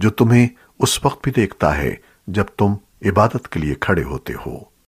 जो तुम्हें उस वक्त भी देखता है जब तुम इबादत के लिए खड़े होते हो।